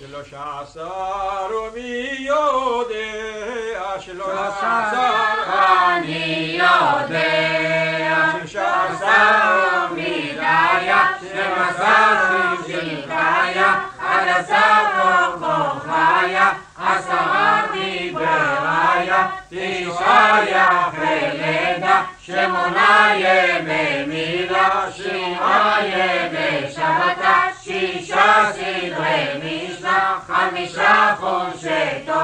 Shlo shasar mi yodea, shlo shasar ani yodea, shlo shasar mi daya, shlo shasar shilkaya, adasar kochaya, asar mi beraya, tishaya cheleda, shemonaya memila, shimaya memila. σαφώς σε το